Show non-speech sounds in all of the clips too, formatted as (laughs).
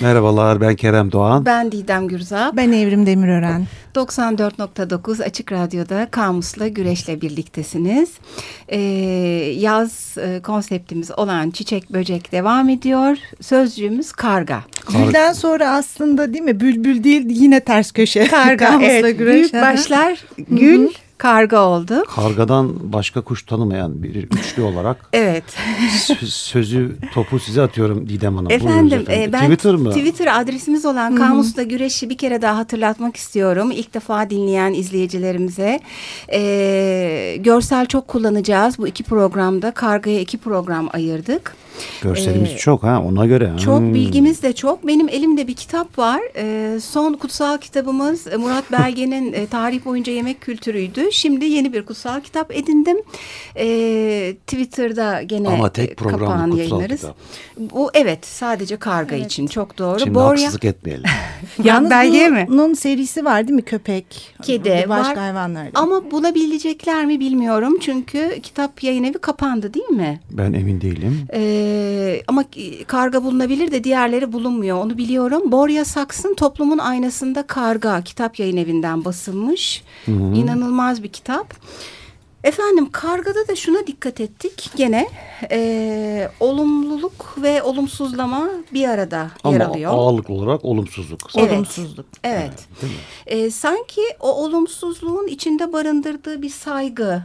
Merhabalar ben Kerem Doğan. Ben Didem Gürza. Ben Evrim Demirören. 94.9 Açık Radyo'da Kamus'la Güreş'le birliktesiniz. Ee, yaz e, konseptimiz olan Çiçek Böcek devam ediyor. Sözcüğümüz karga. karga. Gülden sonra aslında değil mi? Bülbül değil yine ters köşe. Karga (laughs) Kamus'la evet. Güreş. Büyük başlar gül. Hı -hı karga oldu. Kargadan başka kuş tanımayan bir üçlü olarak. (laughs) evet. sözü topu size atıyorum Didem Hanım. Efendim, efendim. E, ben Twitter mı? Twitter adresimiz olan Hı -hı. Kamus'la Güreş'i bir kere daha hatırlatmak istiyorum. İlk defa dinleyen izleyicilerimize. E, görsel çok kullanacağız. Bu iki programda kargaya iki program ayırdık. Görselimiz ee, çok ha ona göre. Çok hmm. bilgimiz de çok. Benim elimde bir kitap var. Ee, son kutsal kitabımız e, Murat Belge'nin e, tarih boyunca yemek kültürüydü. Şimdi yeni bir kutsal kitap edindim. Ee, Twitter'da gene Ama tek kapağını yayınlarız. Kitap. Bu evet sadece karga evet. için çok doğru. Şimdi Borya... haksızlık etmeyelim. (laughs) Yalnız Belge mi? Bunun serisi var değil mi? Köpek, kedi başka var. hayvanlar. Ama bulabilecekler mi bilmiyorum. Çünkü kitap yayın evi kapandı değil mi? Ben emin değilim. Ee, ee, ama karga bulunabilir de diğerleri bulunmuyor. Onu biliyorum. Borya Saks'ın Toplumun Aynasında Karga kitap yayın evinden basılmış. Hı hı. İnanılmaz bir kitap. Efendim kargada da şuna dikkat ettik gene e, olumluluk ve olumsuzlama bir arada Ama yer alıyor. Ama ağırlık olarak olumsuzluk. Evet, olumsuzluk. Evet. evet e, sanki o olumsuzluğun içinde barındırdığı bir saygı,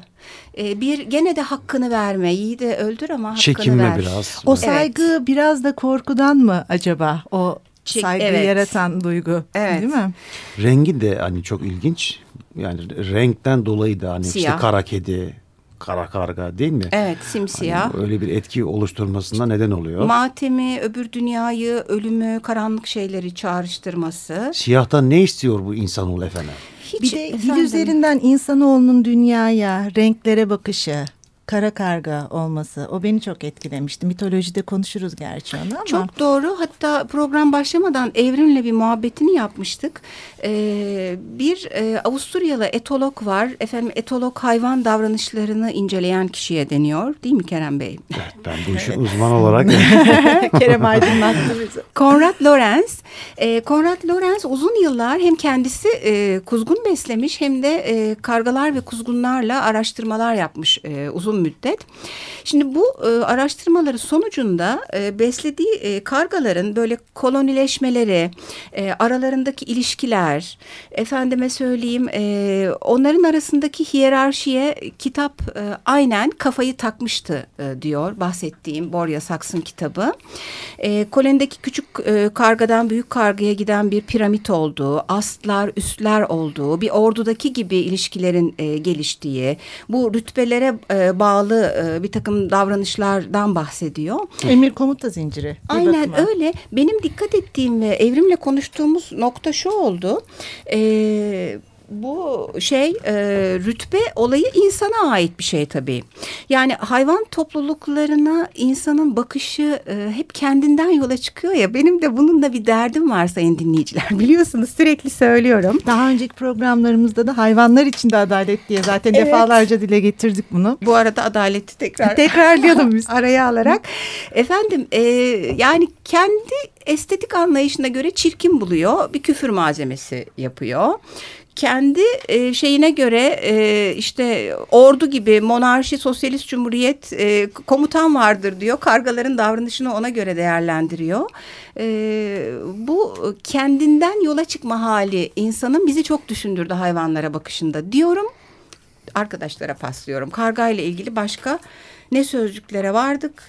e, bir gene de hakkını verme, iyi de öldür ama hakkını Çekinme ver. biraz. O saygı evet. biraz da korkudan mı acaba o saygı evet. yaratan duygu evet. değil mi? Rengi de hani çok ilginç yani renkten dolayı da hani Siyah. işte kara kedi, kara karga değil mi? Evet simsiyah. Hani öyle bir etki oluşturmasına neden oluyor. Matemi, öbür dünyayı, ölümü, karanlık şeyleri çağrıştırması. Siyahtan ne istiyor bu insanoğlu efendim? Hiç, bir de efendim. dil üzerinden insanoğlunun dünyaya, renklere bakışı kara karga olması o beni çok etkilemişti. Mitolojide konuşuruz gerçi onu ama. Çok doğru. Hatta program başlamadan Evrim'le bir muhabbetini yapmıştık. Ee, bir e, Avusturyalı etolog var. Efendim etolog hayvan davranışlarını inceleyen kişiye deniyor. Değil mi Kerem Bey? Evet ben bu işin uzman olarak. (laughs) Kerem (laughs) aydınlattı bizi. Konrad Lorenz. E, Konrad Lorenz uzun yıllar hem kendisi e, kuzgun beslemiş hem de e, kargalar ve kuzgunlarla araştırmalar yapmış e, uzun müddet. Şimdi bu e, araştırmaları sonucunda e, beslediği e, kargaların böyle kolonileşmeleri, e, aralarındaki ilişkiler, efendime söyleyeyim e, onların arasındaki hiyerarşiye kitap e, aynen kafayı takmıştı e, diyor bahsettiğim Borya Saks'ın kitabı. E, kolonideki küçük e, kargadan büyük kargaya giden bir piramit olduğu, astlar, üstler olduğu, bir ordudaki gibi ilişkilerin e, geliştiği, bu rütbelere e, bağlı bağlı e, bir takım davranışlardan bahsediyor. Emir komuta zinciri. Aynen bakıma. öyle. Benim dikkat ettiğim ve evrimle konuştuğumuz nokta şu oldu. E, bu şey e, rütbe olayı insana ait bir şey tabii. Yani hayvan topluluklarına insanın bakışı e, hep kendinden yola çıkıyor ya. Benim de bununla bir derdim var sayın dinleyiciler. (laughs) Biliyorsunuz sürekli söylüyorum. Daha önceki programlarımızda da hayvanlar için de adalet diye zaten evet. defalarca dile getirdik bunu. Bu arada adaleti tekrar (laughs) tekrarlıyordum biz araya alarak. Efendim e, yani kendi estetik anlayışına göre çirkin buluyor. Bir küfür malzemesi yapıyor kendi e, şeyine göre e, işte ordu gibi monarşi, sosyalist cumhuriyet e, komutan vardır diyor. Kargaların davranışını ona göre değerlendiriyor. E, bu kendinden yola çıkma hali insanın bizi çok düşündürdü hayvanlara bakışında diyorum. Arkadaşlara paslıyorum. Karga ile ilgili başka ne sözcüklere vardık?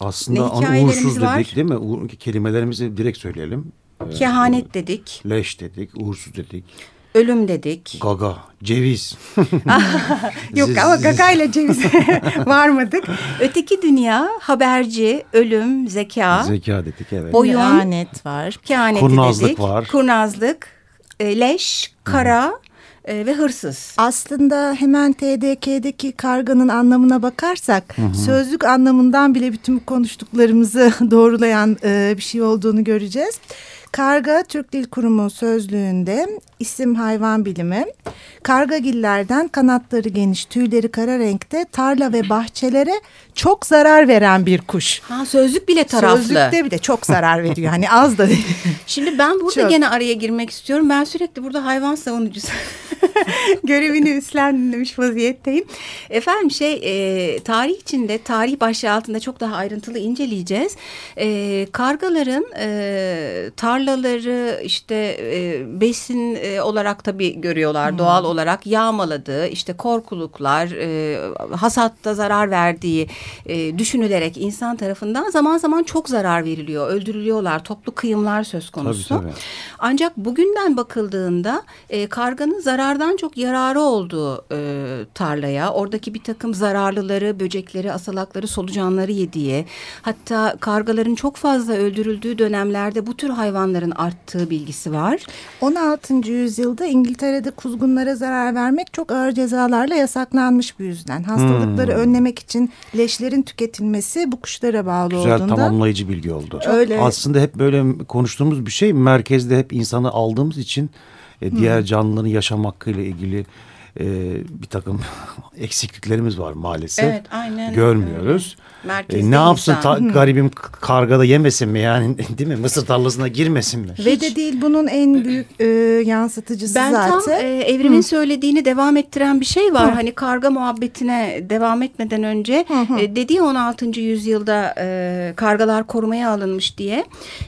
Aslında onu uğursuz var. dedik değil mi? Kelimelerimizi direkt söyleyelim. Kehanet dedik. Leş dedik, uğursuz dedik ölüm dedik. Gaga, ceviz. (laughs) Yok ama gaga ile ceviz (laughs) varmadık. Öteki dünya haberci, ölüm, zeka. Zeka dedik evet. Boyun. Kehanet var. Kehaneti Kurnazlık dedik. var. Kurnazlık, e, leş, kara. Hı e, ve hırsız. Aslında hemen TDK'deki karganın anlamına bakarsak hı hı. sözlük anlamından bile bütün konuştuklarımızı (laughs) doğrulayan e, bir şey olduğunu göreceğiz. Karga Türk Dil Kurumu sözlüğünde isim hayvan bilimi. Kargagillerden kanatları geniş, tüyleri kara renkte, tarla ve bahçelere çok zarar veren bir kuş. Ha sözlük bile taraflı. Sözlükte bile çok zarar veriyor. Hani az da değil. (laughs) Şimdi ben burada çok. gene araya girmek istiyorum. Ben sürekli burada hayvan savunucusu (laughs) (laughs) görevini üstlenmiş vaziyetteyim. Efendim şey e, tarih içinde tarih başlığı altında çok daha ayrıntılı inceleyeceğiz. E, kargaların e, tarlaları işte e, besin e, olarak tabii görüyorlar hmm. doğal olarak yağmaladığı işte korkuluklar e, hasatta zarar verdiği e, düşünülerek insan tarafından zaman zaman çok zarar veriliyor öldürülüyorlar toplu kıyımlar söz konusu. Tabii, tabii. Ancak bugünden bakıldığında e, karganın zarardan çok yararı olduğu e, tarlaya oradaki bir takım zararlıları böcekleri asalakları solucanları yediği hatta kargaların çok fazla öldürüldüğü dönemlerde bu tür hayvanların arttığı bilgisi var. 16. yüzyılda İngiltere'de kuzgunlara zarar vermek çok ağır cezalarla yasaklanmış bu yüzden. Hastalıkları hmm. önlemek için leşlerin tüketilmesi bu kuşlara bağlı Güzel, olduğunda. Güzel tamamlayıcı bilgi oldu. Öyle. Aslında hep böyle konuştuğumuz bir şey merkezde hep insanı aldığımız için e, diğer hmm. canlıların yaşam hakkıyla ilgili e, bir takım (laughs) eksikliklerimiz var maalesef. Evet, aynen. Görmüyoruz. E, ne yapsın ta, garibim kargada yemesin mi yani (laughs) değil mi? Mısır tarlasına girmesin mi? Ve de değil bunun en büyük e, yansıtıcısı ben zaten. Ben tam e, evrimin Hı. söylediğini devam ettiren bir şey var. Hı. Hani karga muhabbetine devam etmeden önce Hı. e, dediği 16. yüzyılda e, kargalar korumaya alınmış diye.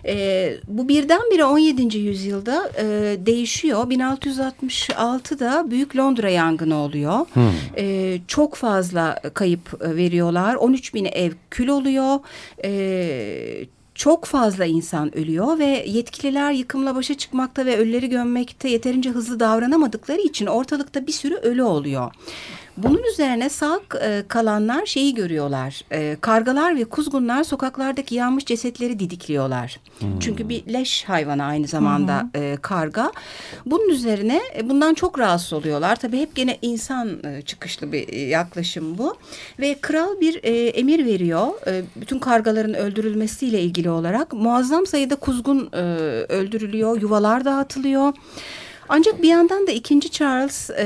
E, bu birdenbire 17. yüzyılda e, değişiyor. 1666'da Büyük Londra yangını oluyor. E, çok fazla kayıp veriyorlar. 13 bin ev kül oluyor. E, çok fazla insan ölüyor ve yetkililer yıkımla başa çıkmakta ve ölüleri gömmekte yeterince hızlı davranamadıkları için ortalıkta bir sürü ölü oluyor. Bunun üzerine sağ e, kalanlar şeyi görüyorlar. E, kargalar ve kuzgunlar sokaklardaki yanmış cesetleri didikliyorlar. Hmm. Çünkü bir leş hayvanı aynı zamanda hmm. e, karga. Bunun üzerine e, bundan çok rahatsız oluyorlar. Tabii hep gene insan e, çıkışlı bir yaklaşım bu. Ve kral bir e, emir veriyor. E, bütün kargaların öldürülmesiyle ilgili olarak muazzam sayıda kuzgun e, öldürülüyor. Yuvalar dağıtılıyor. Ancak bir yandan da ikinci Charles e,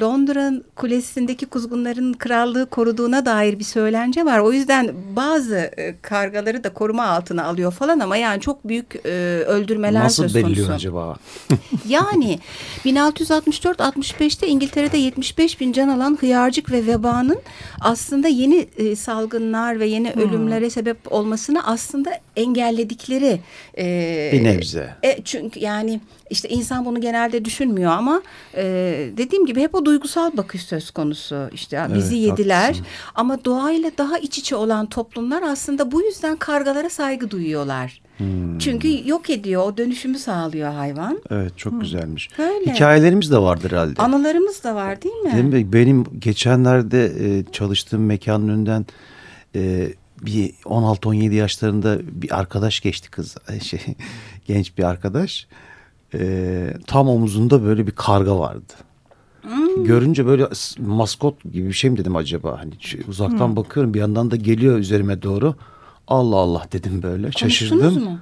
Londra kulesindeki kuzgunların krallığı koruduğuna dair bir söylence var. O yüzden bazı e, kargaları da koruma altına alıyor falan ama yani çok büyük e, öldürmeler Nasıl söz konusu. Nasıl belirliyor acaba? (laughs) yani 1664-65'te İngiltere'de 75 bin can alan hıyarcık ve vebanın aslında yeni e, salgınlar ve yeni hmm. ölümlere sebep olmasını aslında engelledikleri. E, bir nebze. E, çünkü yani işte insan bunu genelde düşünmüyor ama e, dediğim gibi hep o duygusal bakış söz konusu. İşte bizi evet, yediler haklısın. ama doğayla daha iç içe olan toplumlar aslında bu yüzden kargalara saygı duyuyorlar. Hmm. Çünkü yok ediyor, o dönüşümü sağlıyor hayvan. Evet, çok hmm. güzelmiş. Öyle. Hikayelerimiz de vardır herhalde. Anılarımız da var değil mi? Değil mi? Benim geçenlerde e, çalıştığım mekanın önünden e, bir 16-17 yaşlarında bir arkadaş geçti kız. (laughs) Şey, genç bir arkadaş e, tam omuzunda böyle bir karga vardı. Hmm. Görünce böyle maskot gibi bir şey mi dedim acaba? Hani uzaktan hmm. bakıyorum bir yandan da geliyor üzerime doğru. Allah Allah dedim böyle şaşırdım. Mu?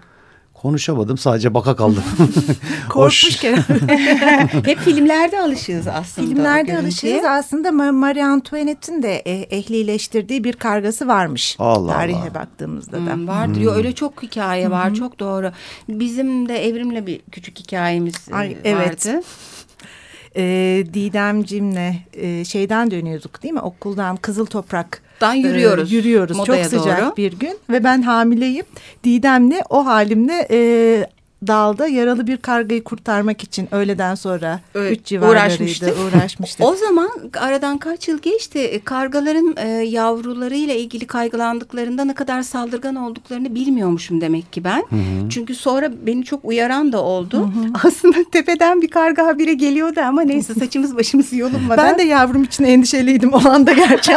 Konuşamadım sadece baka kaldım. (laughs) Korkmuş Kerem. (laughs) Hep filmlerde alışığız aslında. Filmlerde alışığız aslında Marie Antoinette'in de eh, ehlileştirdiği bir kargası varmış. Allah Tarihe Allah. baktığımızda da. Hmm, var diyor hmm. öyle çok hikaye var hmm. çok doğru. Bizim de evrimle bir küçük hikayemiz e, Ay, evet. vardı e, Didemcimle e, şeyden dönüyorduk değil mi? Okuldan Kızıl Toprak Dan yürüyoruz. E, yürüyoruz. Çok sıcak doğru. bir gün ve ben hamileyim. Didem'le o halimle e, dalda yaralı bir kargayı kurtarmak için öğleden sonra evet, üç civarlarıydı (laughs) uğraşmıştık. o zaman aradan kaç yıl geçti e, kargaların e, yavrularıyla ilgili kaygılandıklarında ne kadar saldırgan olduklarını bilmiyormuşum demek ki ben. Hı hı. Çünkü sonra beni çok uyaran da oldu. Hı hı. (laughs) Aslında tepeden bir karga habire geliyordu ama neyse saçımız başımız (laughs) yolunmadan. ben de yavrum için endişeliydim o anda gerçi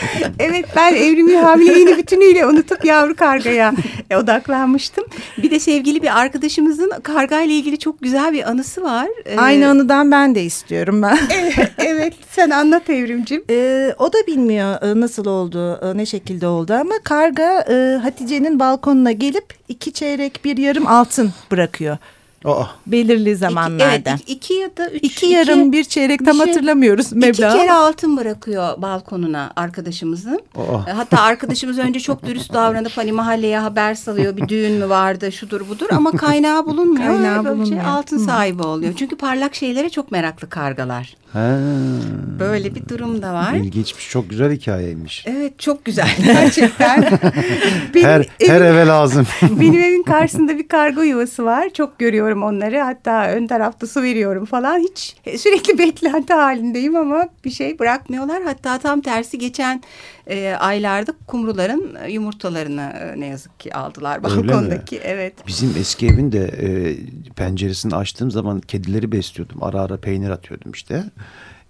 (laughs) evet ben evrimi hamileliğini bütünüyle unutup yavru kargaya odaklanmıştım. Bir de sevgili bir arkadaşımızın kargayla ilgili çok güzel bir anısı var. Ee, Aynı anıdan ben de istiyorum ben. (laughs) evet sen anlat evrimcim. Ee, o da bilmiyor e, nasıl oldu, e, ne şekilde oldu ama karga e, Hatice'nin balkonuna gelip iki çeyrek bir yarım altın bırakıyor. Aa. Belirli zamanlarda. İki, evet iki ya da üç. İki yarım iki, bir çeyrek tam şey, hatırlamıyoruz meblağ. İki kere altın bırakıyor balkonuna arkadaşımızın. Aa. Hatta arkadaşımız önce çok dürüst (laughs) davranıp hani mahalleye haber salıyor. Bir düğün mü vardı şudur budur ama kaynağı bulunmuyor. Kaynağı bulunmuyor. Şey, altın sahibi oluyor. Çünkü parlak şeylere çok meraklı kargalar. Ha. Böyle bir durum da var. İlginçmiş. Çok güzel hikayeymiş. Evet çok güzel (laughs) gerçekten. benim her, her eve lazım. (laughs) benim evin karşısında bir kargo yuvası var. Çok görüyorum onları. Hatta ön tarafta su veriyorum falan. Hiç sürekli (laughs) beklenti halindeyim ama bir şey bırakmıyorlar. Hatta tam tersi geçen e, aylarda kumruların yumurtalarını e, ne yazık ki aldılar balkondaki. Evet. Bizim eski evin de e, penceresini açtığım zaman kedileri besliyordum. Ara ara peynir atıyordum işte.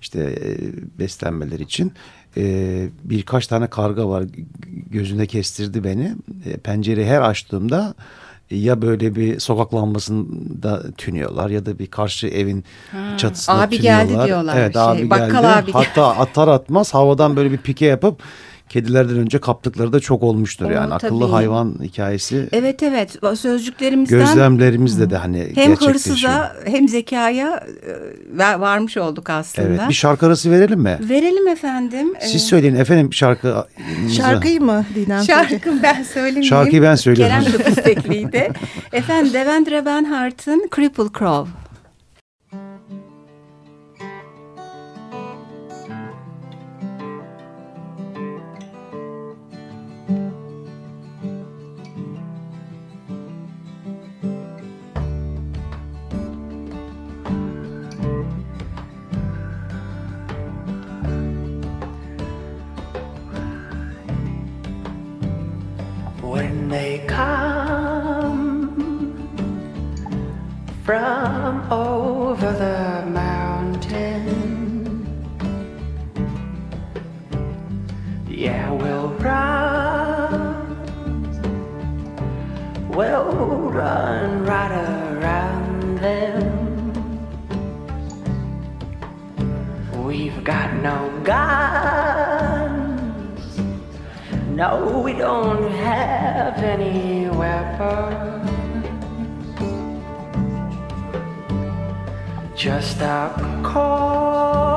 İşte e, beslenmeler için. E, birkaç tane karga var gözüne kestirdi beni. E, pencereyi her açtığımda ya böyle bir sokak lambasında tünüyorlar ya da bir karşı evin ha, çatısına abi tünüyorlar. geldi diyorlar. Evet şey, abi bakkal geldi. Abi Hatta atar atmaz havadan böyle bir pike yapıp kedilerden önce kaptıkları da çok olmuştur o, yani. Akıllı hayvan hikayesi. Evet evet sözcüklerimizden. Gözlemlerimizde de hani Hem hırsıza hem zekaya e, varmış olduk aslında. Evet bir şarkı arası verelim mi? Verelim efendim. Siz söyleyin efendim şarkı. Şarkıyı mı Didem? Şarkı ben söylemeyeyim. Şarkıyı ben söylüyorum. Kerem çok istekliydi. (laughs) efendim Devendra Banhart'ın Cripple Crow. when they come from over the mountain. Yeah, we'll run, we'll run right around them. We've got no God. No, we don't have any weapons. Just our call.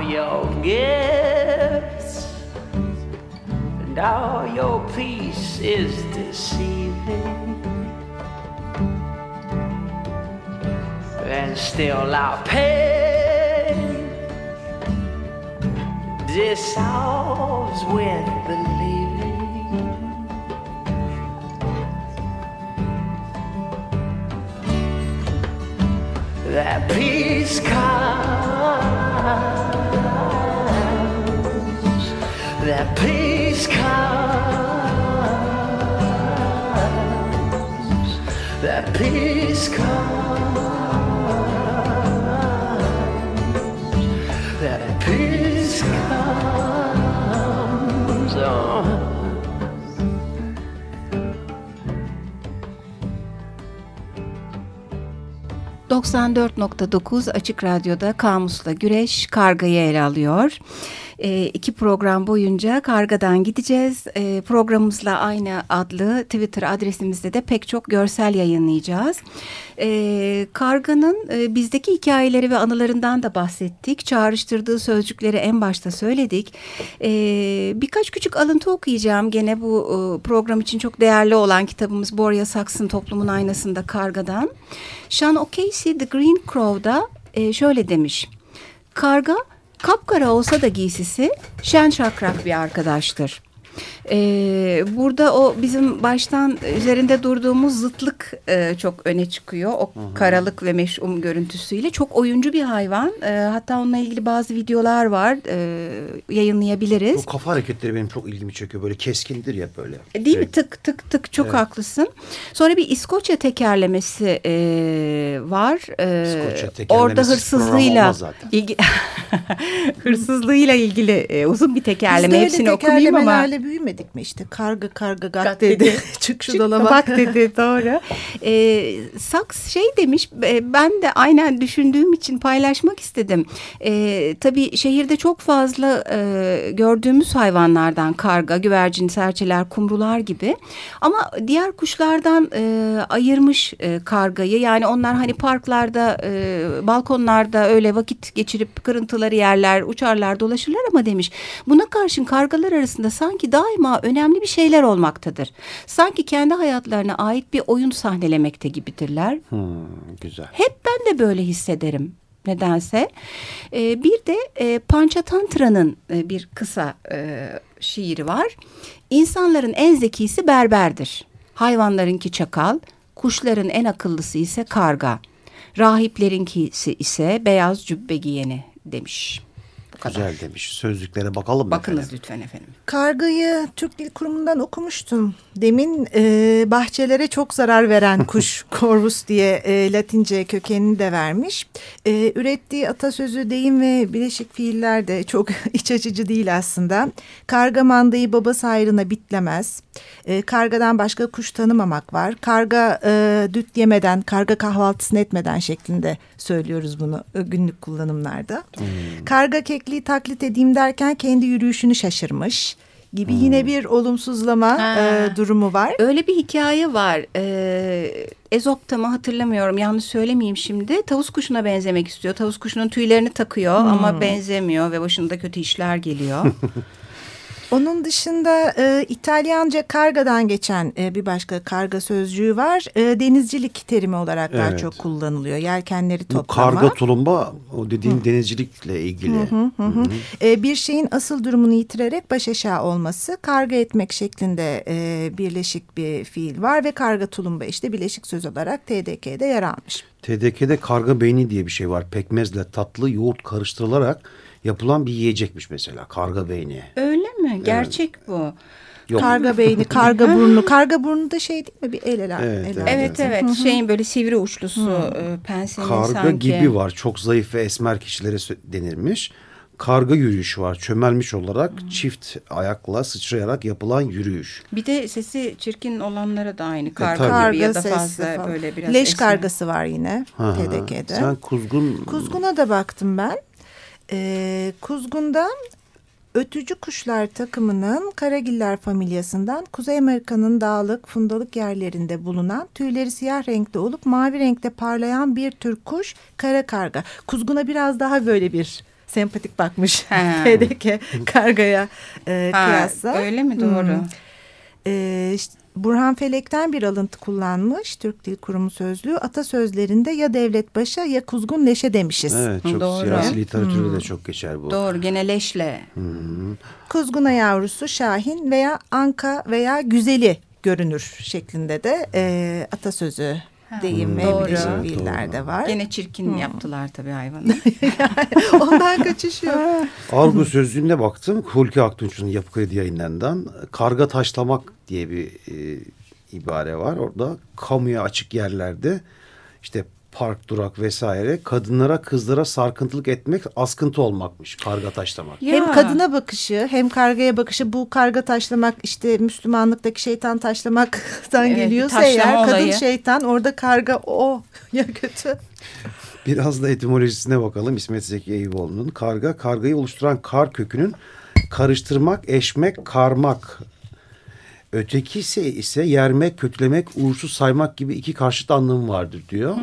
All your gifts and all your peace is deceiving. And still our pain dissolves with believing. That peace comes, 94.9 Açık Radyo'da Kamus'la Güreş Karga'yı ele alıyor. E, iki program boyunca Karga'dan gideceğiz. E, programımızla aynı adlı Twitter adresimizde de pek çok görsel yayınlayacağız. E, Karga'nın e, bizdeki hikayeleri ve anılarından da bahsettik. Çağrıştırdığı sözcükleri en başta söyledik. E, birkaç küçük alıntı okuyacağım. Gene bu e, program için çok değerli olan kitabımız Borya Saks'ın Toplumun Aynasında Karga'dan. Sean O'Casey The Green Crow'da e, şöyle demiş. Karga kapkara olsa da giysisi şen şakrak bir arkadaştır. Ee, burada o bizim baştan üzerinde durduğumuz zıtlık e, çok öne çıkıyor. O karalık ve meş'um görüntüsüyle. Çok oyuncu bir hayvan. E, hatta onunla ilgili bazı videolar var. E, yayınlayabiliriz. Bu kafa hareketleri benim çok ilgimi çekiyor. Böyle keskindir ya böyle. Değil mi? Evet. Tık tık tık çok Evet. haklısın. Sonra bir İskoçya tekerlemesi e, var. E, İskoçya tekerlemesiz orada hırsızlığıyla ilgi (laughs) hırsızlığıyla ilgili e, uzun bir tekerleme. Hepsini okumayayım ama. Büyümedik mi işte karga karga gat, Gat dedi. dedi. (laughs) Çık şu dolaba. bak dedi doğru. (laughs) Ee, Saks şey demiş e, ben de aynen düşündüğüm için paylaşmak istedim. Ee, tabii şehirde çok fazla e, gördüğümüz hayvanlardan karga, güvercin, serçeler, kumrular gibi. Ama diğer kuşlardan e, ayırmış e, kargayı. Yani onlar hani parklarda, e, balkonlarda öyle vakit geçirip kırıntıları yerler, uçarlar, dolaşırlar ama demiş. Buna karşın kargalar arasında sanki daima önemli bir şeyler olmaktadır. Sanki kendi hayatlarına ait bir oyun sahnelemekte gibidirler. Hmm, güzel. Hep ben de böyle hissederim nedense. Ee, bir de e, Panchatantra'nın e, bir kısa e, şiiri var. İnsanların en zekisi berberdir. Hayvanlarınki çakal, kuşların en akıllısı ise karga. Rahiplerinkisi ise beyaz cübbe giyeni demiş. Güzel demiş. Sözlüklere bakalım mı Bakınız efendim? lütfen efendim. Kargayı Türk Dil Kurumu'ndan okumuştum. Demin e, bahçelere çok zarar veren kuş (laughs) Corvus diye e, Latince kökenini de vermiş. E, ürettiği atasözü, deyim ve bileşik fiiller de çok (laughs) iç açıcı değil aslında. Karga mandayı babası ayrına bitlemez. E, kargadan başka kuş tanımamak var. Karga e, düt yemeden, karga kahvaltısını etmeden şeklinde söylüyoruz bunu e, günlük kullanımlarda. Karga kekliği taklit edeyim derken kendi yürüyüşünü şaşırmış gibi yine bir olumsuzlama Ha. e, durumu var. Öyle bir hikaye var. Ee, Ezop'ta mı hatırlamıyorum yanlış söylemeyeyim şimdi. Tavus kuşuna benzemek istiyor. Tavus kuşunun tüylerini takıyor ama benzemiyor ve başında kötü işler geliyor. (laughs) Onun dışında e, İtalyanca kargadan geçen e, bir başka karga sözcüğü var. E, denizcilik terimi olarak daha Evet. çok kullanılıyor. Yelkenleri Bu toplama. karga tulumba o dediğin denizcilikle ilgili. Hı hı. E, bir şeyin asıl durumunu yitirerek baş aşağı olması karga etmek şeklinde e, birleşik bir fiil var ve karga tulumba işte birleşik söz olarak TDK'de yer almış. TDK'de karga beyni diye bir şey var. Pekmezle tatlı yoğurt karıştırılarak yapılan bir yiyecekmiş mesela. Karga beyni. Öyle mi? Gerçek bu. Yok. Karga beyni, karga (laughs) burnu. Karga burnu da şey değil mi? Bir el ele. Evet, el evet. Evet evet şeyin böyle sivri uçlusu e, pensenin Karga sanki. gibi var. Çok zayıf ve esmer kişilere denilmiş. Karga yürüyüşü var. Çömelmiş olarak çift ayakla sıçrayarak yapılan yürüyüş. Bir de sesi çirkin olanlara da aynı karga gibi Karga ya da fazla falan. böyle biraz Leş esmer. kargası var yine hı. TDK'de. Sen kuzgun Kuzguna da baktım ben. Ee, kuzgunda ötücü kuşlar takımının karagiller familyasından Kuzey Amerika'nın dağlık, fundalık yerlerinde bulunan tüyleri siyah renkte olup mavi renkte parlayan bir tür kuş kara karga. Kuzguna biraz daha böyle bir sempatik bakmış. (laughs) TDK kargaya e, Ha, kıyasla. öyle mi doğru? Hmm. Ee, işte Burhan Felek'ten bir alıntı kullanmış Türk Dil Kurumu sözlüğü. Atasözlerinde ya devlet başa ya kuzgun leşe demişiz. Evet çok Doğru. siyasi literatürde de çok geçer bu. Doğru gene leşle. Kuzguna yavrusu Şahin veya Anka veya Güzeli görünür şeklinde de e, atasözü deyim ve doğru. fiiller de var. Gene çirkin yaptılar tabii hayvanı. (laughs) Ondan kaçış yok. Argo sözlüğüne baktım. Hulki Aktunç'un Yapı Kredi yayınlarından karga taşlamak diye bir e, ibare var. Orada kamuya açık yerlerde işte park, durak vesaire kadınlara kızlara sarkıntılık etmek askıntı olmakmış karga taşlamak. Ya. Hem kadına bakışı hem kargaya bakışı bu karga taşlamak işte Müslümanlıktaki şeytan taşlamaktan Evet, geliyorsa taşlama eğer kadın olayı. şeytan orada karga o (laughs) ya kötü. Biraz da etimolojisine bakalım İsmet Zeki Eyüboğlu'nun. Karga, kargayı oluşturan kar kökünün karıştırmak, eşmek, karmak. Ötekisi ise yermek, kötülemek, uğursuz saymak gibi iki karşıt anlamı vardır diyor.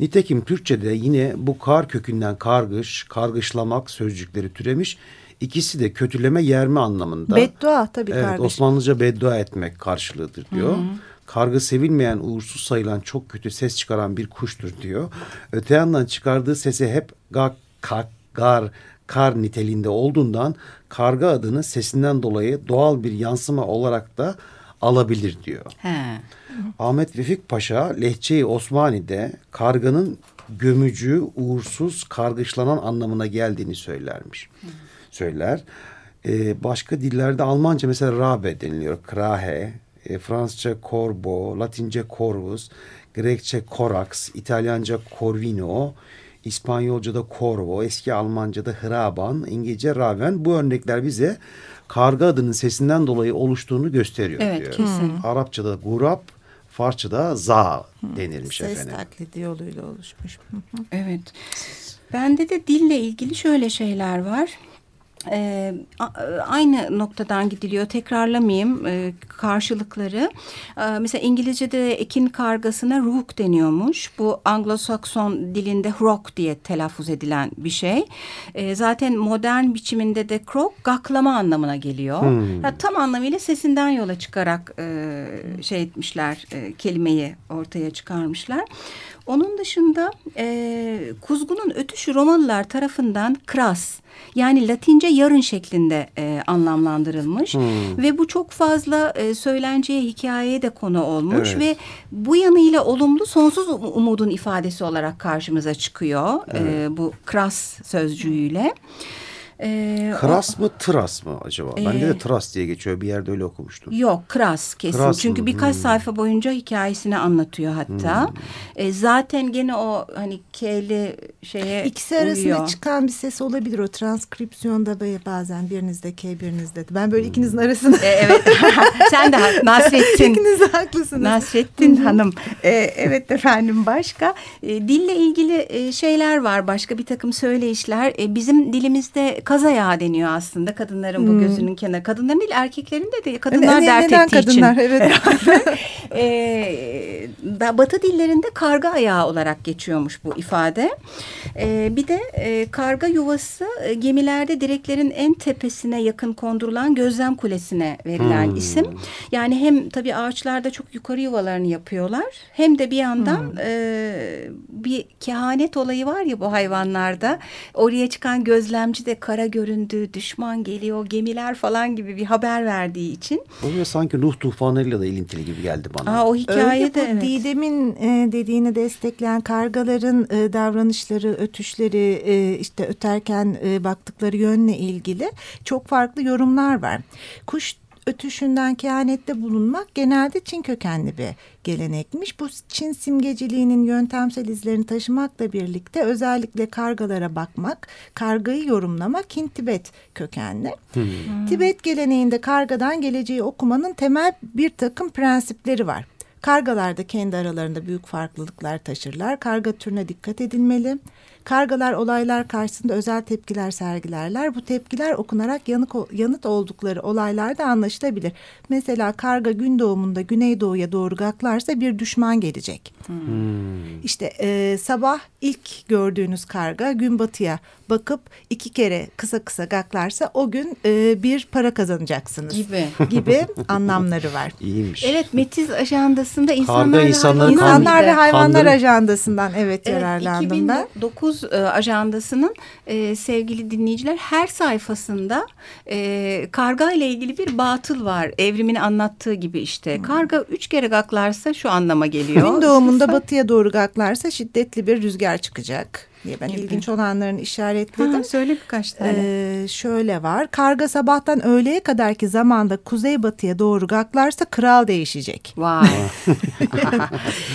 Nitekim Türkçe'de yine bu kar kökünden kargış, kargışlamak sözcükleri türemiş. İkisi de kötüleme, yerme anlamında. Beddua tabii Evet, kardeşim. Osmanlıca beddua etmek karşılığıdır diyor. Kargı sevilmeyen, uğursuz sayılan, çok kötü ses çıkaran bir kuştur diyor. Öte yandan çıkardığı sesi hep gak, kak, gar, kar niteliğinde olduğundan karga adını sesinden dolayı doğal bir yansıma olarak da alabilir diyor. He. Ahmet Vefik Paşa Lehçe-i Osmani'de karganın gömücü, uğursuz, kargışlanan anlamına geldiğini söylermiş. Söyler. Ee, başka dillerde Almanca mesela rabe deniliyor. Krahe, e, Fransızca corbo, Latince corvus, Grekçe corax, İtalyanca corvino, İspanyolca'da corvo, eski Almanca'da hraban, İngilizce raven. Bu örnekler bize karga adının sesinden dolayı oluştuğunu gösteriyor Evet, diyor. kesin. Arapçada gurap, Farsçada za denilmiş Ses efendim. taklidi yoluyla oluşmuş. Hı hı. Evet. Bende de dille ilgili şöyle şeyler var. A- aynı noktadan gidiliyor. Tekrarlamayayım e, karşılıkları. Ee, mesela İngilizce'de ekin kargasına rook deniyormuş. Bu Anglo-Sakson dilinde rock diye telaffuz edilen bir şey. Ee, zaten modern biçiminde de croak gaklama anlamına geliyor. Ya, tam anlamıyla sesinden yola çıkarak e, şey etmişler, e, kelimeyi ortaya çıkarmışlar. Onun dışında e, kuzgunun ötüşü Romalılar tarafından kras yani Latince yarın şeklinde e, anlamlandırılmış ve bu çok fazla e, söylenceye hikayeye de konu olmuş Evet. ve bu yanıyla olumlu sonsuz um- umudun ifadesi olarak karşımıza çıkıyor e, bu kras sözcüğüyle. E, o- Kras mı tıras mı acaba? Bende Ee, de tıras diye geçiyor. Bir yerde öyle okumuştum. Yok kras kesin. Kras Çünkü mı? birkaç Hmm. sayfa boyunca hikayesini anlatıyor hatta. E, zaten gene o hani K'li şeye İkisi arasında uyuyor. çıkan bir ses olabilir o transkripsiyonda böyle bazen birinizde K birinizde. Ben böyle ikinizin arasında. E, evet. (laughs) Sen de Nasrettin. İkiniz de haklısınız. Nasrettin Hanım. E, evet efendim başka. E, dille ilgili e, şeyler var. Başka bir takım söyleyişler. E, bizim dilimizde kaz ayağı deniyor aslında. Kadınların bu gözünün kenarı. Kadınların değil erkeklerin de değil. Kadınlar Ne- dert neden ettiği kadınlar? için. Evet. (laughs) E, da- batı dillerinde karga ayağı olarak geçiyormuş bu ifade. E, bir de e, karga yuvası e, gemilerde direklerin en tepesine yakın kondurulan gözlem kulesine verilen isim. Yani hem tabii ağaçlarda çok yukarı yuvalarını yapıyorlar hem de bir yandan e, bir kehanet olayı var ya bu hayvanlarda. Oraya çıkan gözlemci de kara göründü, düşman geliyor, gemiler falan gibi bir haber verdiği için. O ve sanki Nuh tufanıyla da ilintili gibi geldi bana. Aa, o hikaye Öyle de evet. Didem'in e, dediğini destekleyen kargaların e, davranışları, ötüşleri, e, işte öterken e, baktıkları yönle ilgili çok farklı yorumlar var. Kuş ötüşünden kehanette bulunmak genelde Çin kökenli bir gelenekmiş. Bu Çin simgeciliğinin yöntemsel izlerini taşımakla birlikte özellikle kargalara bakmak, kargayı yorumlamak Hint-Tibet kökenli. Tibet geleneğinde kargadan geleceği okumanın temel bir takım prensipleri var. Kargalar da kendi aralarında büyük farklılıklar taşırlar. Karga türüne dikkat edilmeli. Kargalar olaylar karşısında özel tepkiler sergilerler. Bu tepkiler okunarak yanık, yanıt oldukları olaylarda anlaşılabilir. Mesela karga gün doğumunda güneydoğuya doğru gaklarsa bir düşman gelecek. İşte e, sabah ilk gördüğünüz karga gün batıya bakıp iki kere kısa kısa gaklarsa o gün e, bir para kazanacaksınız Gibi. (laughs) gibi anlamları var. İyiymiş. Evet Metiz ajandasında insanlar İnsanlar bir ve hayvanlar Kandırın. ajandasından evet, Evet, yararlandım ben. 2009 e, ajandasının e, sevgili dinleyiciler her sayfasında e, karga ile ilgili bir batıl var. Evrimin anlattığı gibi işte. Karga üç kere gaklarsa şu anlama geliyor. Gün doğumunda batıya doğru gaklarsa şiddetli bir rüzgar çıkacak diye ben Gibi. ilginç olanlarını işaretledim. Ha, söyle birkaç tane. Ee, şöyle var. Karga sabahtan öğleye kadarki zamanda kuzeybatıya doğru gaklarsa kral değişecek. Vay. (laughs)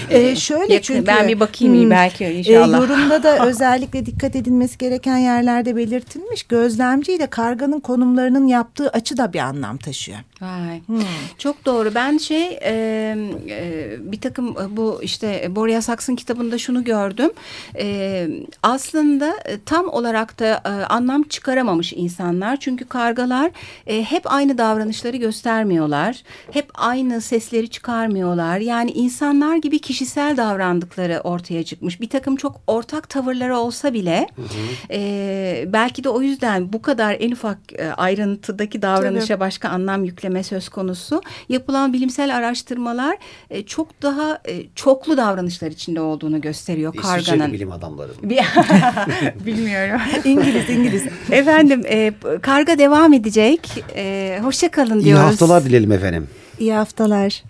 Ee, şöyle Yakın- çünkü ben bir bakayım iyi Hmm. belki e, inşallah. yorumda da (laughs) özellikle dikkat edilmesi gereken yerlerde belirtilmiş. Gözlemci ile karganın konumlarının yaptığı açı da bir anlam taşıyor. Vay. Çok doğru. Ben şey e, e, bir takım e, bu işte Boria Saks'ın kitabında şunu gördüm. E, aslında e, tam olarak da e, anlam çıkaramamış insanlar. Çünkü kargalar e, hep aynı davranışları göstermiyorlar. Hep aynı sesleri çıkarmıyorlar. Yani insanlar gibi kişisel davrandıkları ortaya çıkmış. Bir takım çok ortak tavırları olsa bile e, belki de o yüzden bu kadar en ufak ayrıntıdaki davranışa başka anlam yükleme söz konusu. Yapılan bilimsel araştırmalar çok daha çoklu davranışlar içinde olduğunu gösteriyor İsviçreli karganın. bilim adamları. Bir- (laughs) Bilmiyorum. İngiliz, İngiliz. (laughs) Efendim e, karga devam edecek. E, hoşça kalın İyi diyoruz. haftalar dileyelim efendim. İyi haftalar.